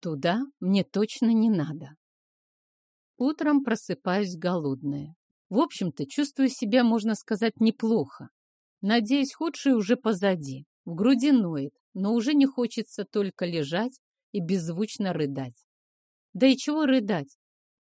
Туда мне точно не надо. Утром просыпаюсь голодная. В общем-то, чувствую себя, можно сказать, неплохо. Надеюсь, худшее уже позади. В груди ноет, но уже не хочется только лежать и беззвучно рыдать. Да и чего рыдать?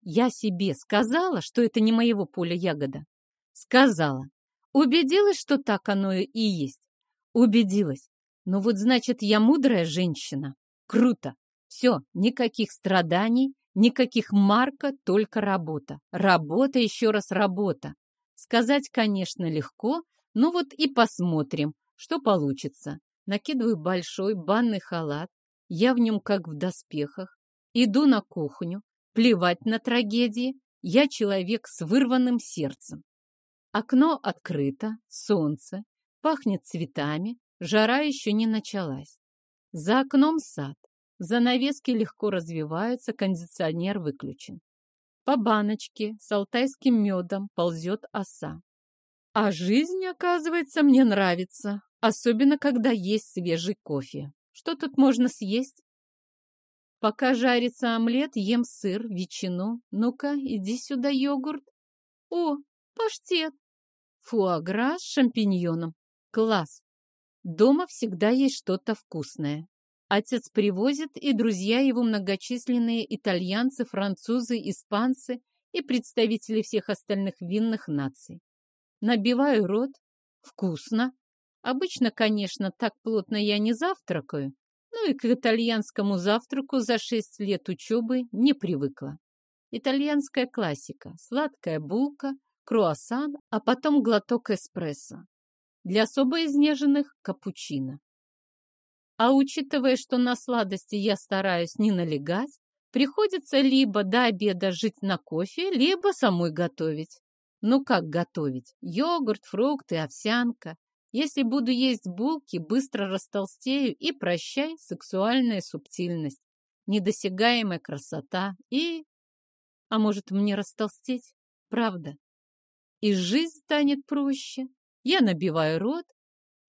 Я себе сказала, что это не моего поля ягода. Сказала. Убедилась, что так оно и есть. Убедилась. Но вот значит, я мудрая женщина. Круто. Все, никаких страданий, никаких марка, только работа. Работа, еще раз работа. Сказать, конечно, легко, но вот и посмотрим, что получится. Накидываю большой банный халат, я в нем как в доспехах, иду на кухню, плевать на трагедии, я человек с вырванным сердцем. Окно открыто, солнце, пахнет цветами, жара еще не началась. За окном сад, занавески легко развиваются, кондиционер выключен. По баночке с алтайским медом ползет оса. А жизнь, оказывается, мне нравится, особенно когда есть свежий кофе. Что тут можно съесть? Пока жарится омлет, ем сыр, ветчину. Ну-ка, иди сюда, йогурт. О, паштет. Фуагра с шампиньоном. Класс. Дома всегда есть что-то вкусное. Отец привозит, и друзья его многочисленные итальянцы, французы, испанцы и представители всех остальных винных наций. Набиваю рот. Вкусно. Обычно, конечно, так плотно я не завтракаю, но и к итальянскому завтраку за шесть лет учебы не привыкла. Итальянская классика. Сладкая булка, круассан, а потом глоток эспрессо. Для особо изнеженных – капучино. А учитывая, что на сладости я стараюсь не налегать, приходится либо до обеда жить на кофе, либо самой готовить. Ну как готовить? Йогурт, фрукты, овсянка. Если буду есть булки, быстро растолстею и прощай сексуальная субтильность, недосягаемая красота и... А может мне растолстеть? Правда. И жизнь станет проще. Я набиваю рот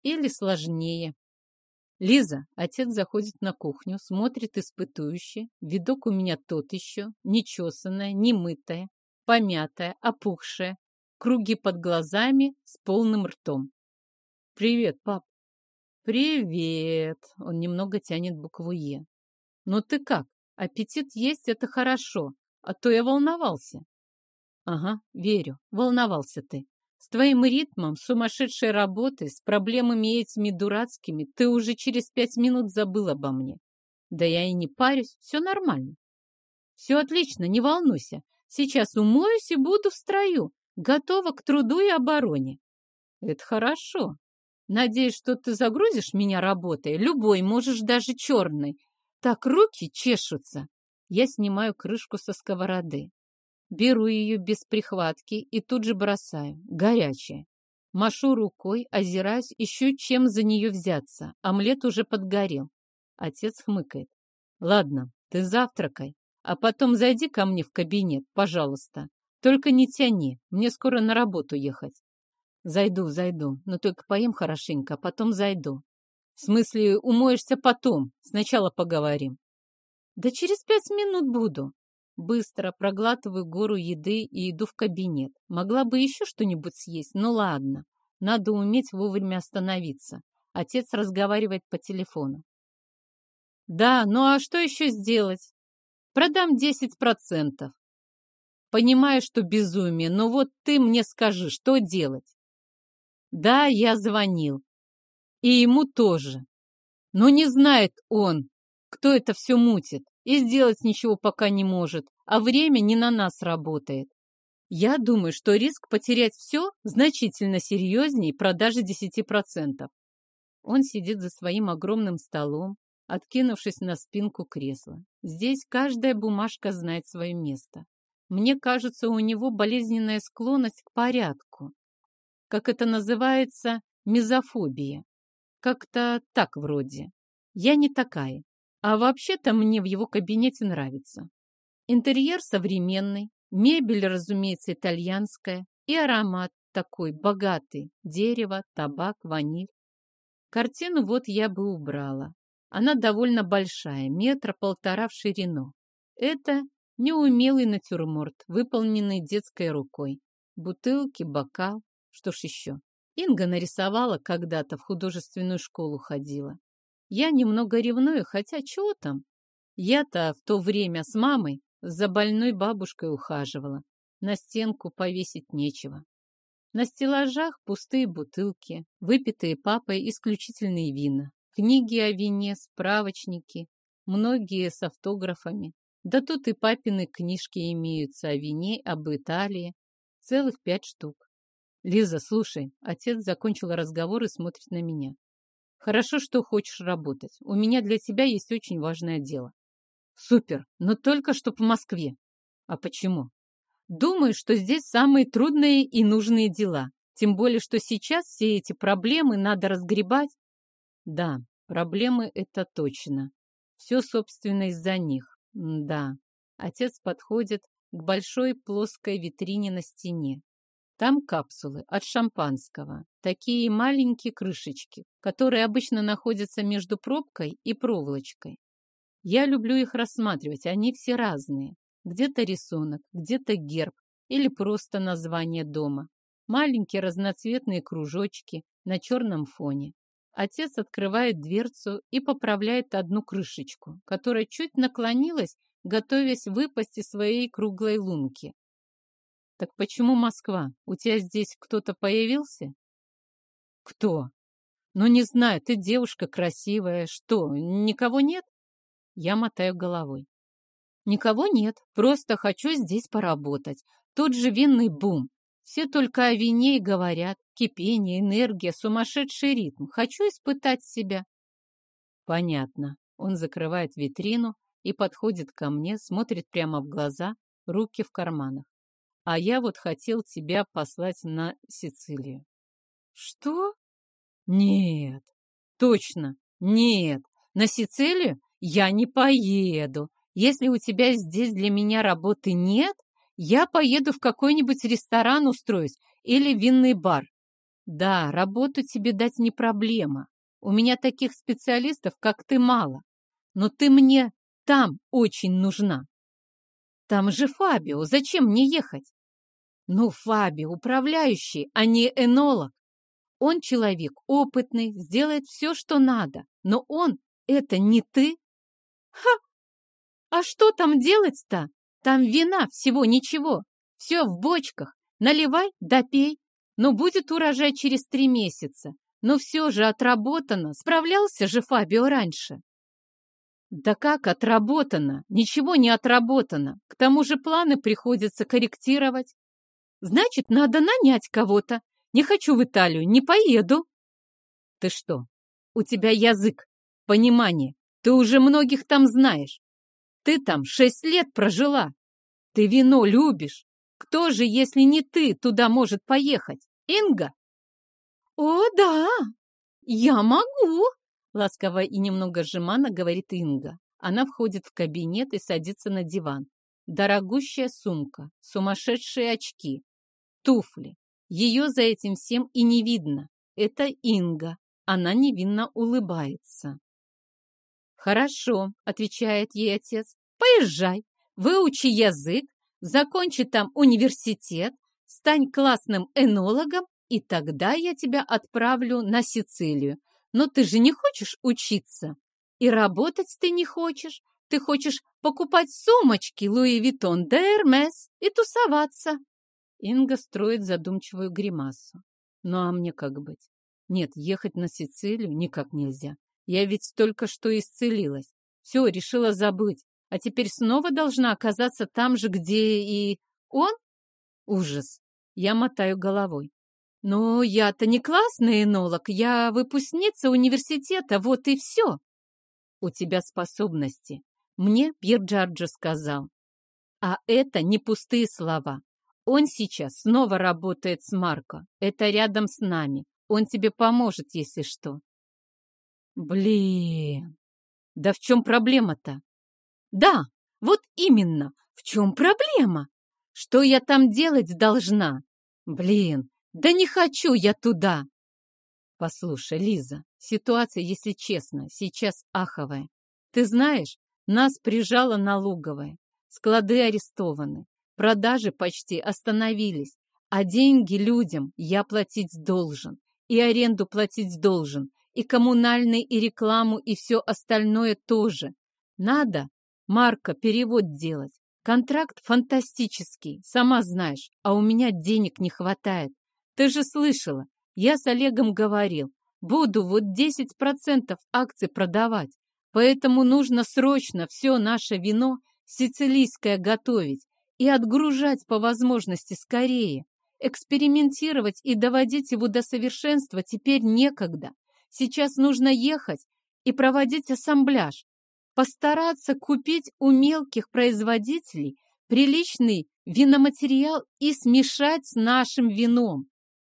или сложнее. Лиза, отец заходит на кухню, смотрит испытующе. Видок у меня тот еще, нечесанная, немытая, помятая, опухшая круги под глазами, с полным ртом. «Привет, пап!» «Привет!» Он немного тянет букву «Е». «Ну ты как? Аппетит есть — это хорошо, а то я волновался». «Ага, верю, волновался ты. С твоим ритмом, сумасшедшей работой, с проблемами этими дурацкими ты уже через пять минут забыл обо мне. Да я и не парюсь, все нормально. Все отлично, не волнуйся. Сейчас умоюсь и буду в строю. Готова к труду и обороне. Это хорошо. Надеюсь, что ты загрузишь меня работой, любой, можешь даже черной. Так руки чешутся. Я снимаю крышку со сковороды. Беру ее без прихватки и тут же бросаю. Горячая. Машу рукой, озираюсь, ищу, чем за нее взяться. Омлет уже подгорел. Отец хмыкает. Ладно, ты завтракай, а потом зайди ко мне в кабинет, пожалуйста. Только не тяни, мне скоро на работу ехать. Зайду, зайду, но только поем хорошенько, а потом зайду. В смысле, умоешься потом, сначала поговорим. Да через пять минут буду. Быстро проглатываю гору еды и иду в кабинет. Могла бы еще что-нибудь съесть, но ладно. Надо уметь вовремя остановиться. Отец разговаривает по телефону. Да, ну а что еще сделать? Продам десять процентов. Понимаю, что безумие, но вот ты мне скажи, что делать? Да, я звонил. И ему тоже. Но не знает он, кто это все мутит, и сделать ничего пока не может, а время не на нас работает. Я думаю, что риск потерять все значительно серьезнее продажи 10%. Он сидит за своим огромным столом, откинувшись на спинку кресла. Здесь каждая бумажка знает свое место. Мне кажется, у него болезненная склонность к порядку. Как это называется, мизофобия. Как-то так вроде. Я не такая. А вообще-то мне в его кабинете нравится. Интерьер современный, мебель, разумеется, итальянская, и аромат такой богатый. Дерево, табак, ваниль. Картину вот я бы убрала. Она довольно большая, метра полтора в ширину. Это неумелый натюрморт, выполненный детской рукой. Бутылки, бокал, что ж еще. Инга нарисовала когда-то, в художественную школу ходила. Я немного ревную, хотя чего там? Я-то в то время с мамой за больной бабушкой ухаживала. На стенку повесить нечего. На стеллажах пустые бутылки, выпитые папой исключительные вина, книги о вине, справочники, многие с автографами. Да тут и папины книжки имеются о вине, об Италии. Целых пять штук. Лиза, слушай, отец закончил разговор и смотрит на меня. Хорошо, что хочешь работать. У меня для тебя есть очень важное дело. Супер, но только что в Москве. А почему? Думаю, что здесь самые трудные и нужные дела. Тем более, что сейчас все эти проблемы надо разгребать. Да, проблемы это точно. Все, собственно, из-за них. Да. Отец подходит к большой плоской витрине на стене. Там капсулы от шампанского, такие маленькие крышечки, которые обычно находятся между пробкой и проволочкой. Я люблю их рассматривать, они все разные. Где-то рисунок, где-то герб или просто название дома. Маленькие разноцветные кружочки на черном фоне. Отец открывает дверцу и поправляет одну крышечку, которая чуть наклонилась, готовясь выпасть из своей круглой лунки. «Так почему Москва? У тебя здесь кто-то появился?» «Кто?» «Ну, не знаю, ты девушка красивая. Что, никого нет?» Я мотаю головой. Никого нет, просто хочу здесь поработать. Тот же винный бум. Все только о вине и говорят. Кипение, энергия, сумасшедший ритм. Хочу испытать себя. Понятно. Он закрывает витрину и подходит ко мне, смотрит прямо в глаза, руки в карманах. А я вот хотел тебя послать на Сицилию. Что? Нет. Точно. Нет. На Сицилию? Я не поеду. Если у тебя здесь для меня работы нет, я поеду в какой-нибудь ресторан устроюсь или винный бар. Да, работу тебе дать не проблема. У меня таких специалистов, как ты, мало. Но ты мне там очень нужна. Там же Фабио, зачем мне ехать? Ну, Фабио управляющий, а не энолог. Он человек опытный, сделает все, что надо. Но он — это не ты. Ха! А что там делать-то? Там вина всего ничего. Все в бочках. Наливай, допей. Но будет урожай через три месяца. Но все же отработано. Справлялся же Фабио раньше. Да как отработано? Ничего не отработано. К тому же планы приходится корректировать. Значит, надо нанять кого-то. Не хочу в Италию, не поеду. Ты что? У тебя язык, понимание. Ты уже многих там знаешь. Ты там шесть лет прожила. Ты вино любишь. Кто же, если не ты, туда может поехать? Инга? О, да, я могу, ласково и немного сжиманно говорит Инга. Она входит в кабинет и садится на диван. Дорогущая сумка, сумасшедшие очки, туфли. Ее за этим всем и не видно. Это Инга. Она невинно улыбается. «Хорошо», — отвечает ей отец, — «поезжай, выучи язык, закончи там университет, стань классным энологом, и тогда я тебя отправлю на Сицилию. Но ты же не хочешь учиться, и работать ты не хочешь, ты хочешь покупать сумочки Луи Виттон да Эрмес и тусоваться». Инга строит задумчивую гримасу. Ну а мне как быть? Нет, ехать на Сицилию никак нельзя. Я ведь только что исцелилась. Все, решила забыть. А теперь снова должна оказаться там же, где и он? Ужас. Я мотаю головой. Ну, я-то не классный энолог, я выпускница университета, вот и все. У тебя способности. Мне Пьер Джорджо сказал. А это не пустые слова. Он сейчас снова работает с Марко. Это рядом с нами. Он тебе поможет, если что. Блин, да в чем проблема-то? Да, вот именно, в чем проблема? Что я там делать должна? Блин, да не хочу я туда. Послушай, Лиза, ситуация, если честно, сейчас аховая. Ты знаешь, нас прижала налоговая. Склады арестованы. Продажи почти остановились. А деньги людям я платить должен. И аренду платить должен. И коммунальные, и рекламу, и все остальное тоже. Надо, Марка, перевод делать. Контракт фантастический, сама знаешь, а у меня денег не хватает. Ты же слышала, я с Олегом говорил, буду вот 10% акций продавать, поэтому нужно срочно все наше вино сицилийское готовить и отгружать по возможности скорее. Экспериментировать и доводить его до совершенства теперь некогда. Сейчас нужно ехать и проводить ассамбляж, постараться купить у мелких производителей приличный виноматериал и смешать с нашим вином.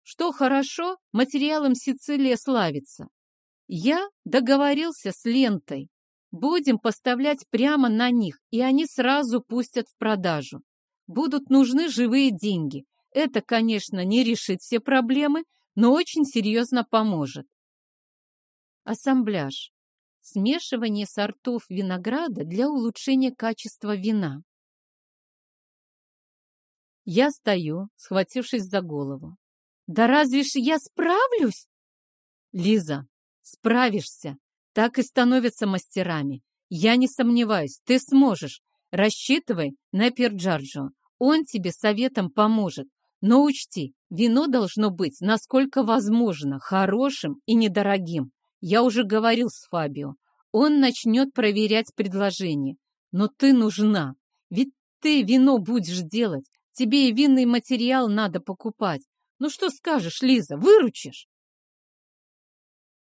Что хорошо, материалом Сицилия славится. Я договорился с лентой. Будем поставлять прямо на них, и они сразу пустят в продажу. Будут нужны живые деньги. Это, конечно, не решит все проблемы, но очень серьезно поможет. Ассамбляж. Смешивание сортов винограда для улучшения качества вина. Я стою, схватившись за голову. Да разве ж я справлюсь? Лиза, справишься. Так и становятся мастерами. Я не сомневаюсь, ты сможешь. Рассчитывай на Перджарджо. Он тебе советом поможет. Но учти, вино должно быть, насколько возможно, хорошим и недорогим. Я уже говорил с Фабио. Он начнет проверять предложение. Но ты нужна. Ведь ты вино будешь делать. Тебе и винный материал надо покупать. Ну что скажешь, Лиза, выручишь?